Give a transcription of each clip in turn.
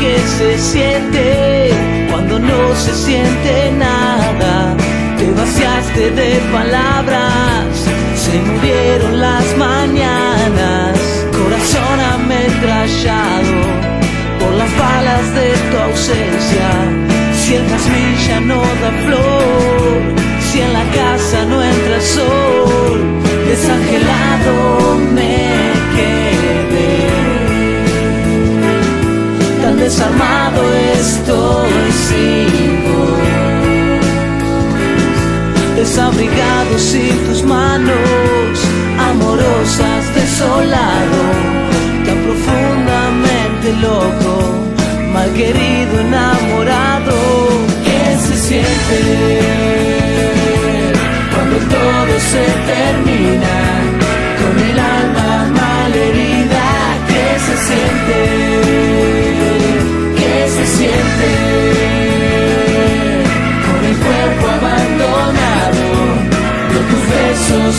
que se siente cuando no se siente nada. Te vaciaste de palabras, se murieron las mañanas. Corazón ametrallado por las balas de tu ausencia. Si el jazmín ya no da flor, si en la casa no entra sol. Desabrigado sin tus manos, amorosas, desolado,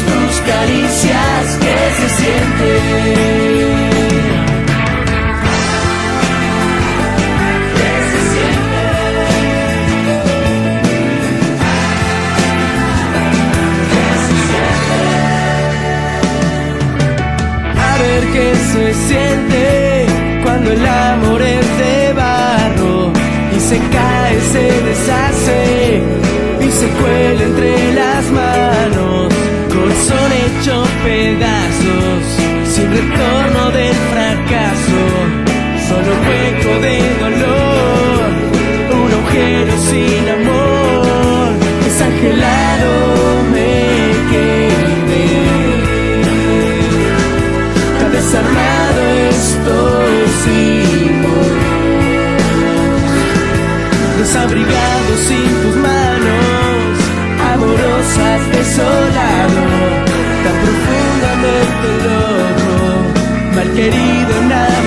tus caricias, ¿qué se siente? ¿Qué se siente? ¿Qué se siente? A ver qué se siente cuando el amor es de barro y se cae, se deshace y se cuela entre las manos corazón hecho pedazos, sin retorno del fracaso, solo hueco de dolor, un agujero sin amor, desangelado me quedé, tan desarmado estoy sin voz, desabrigado sin tus manos amorosas desolado. querido nadie.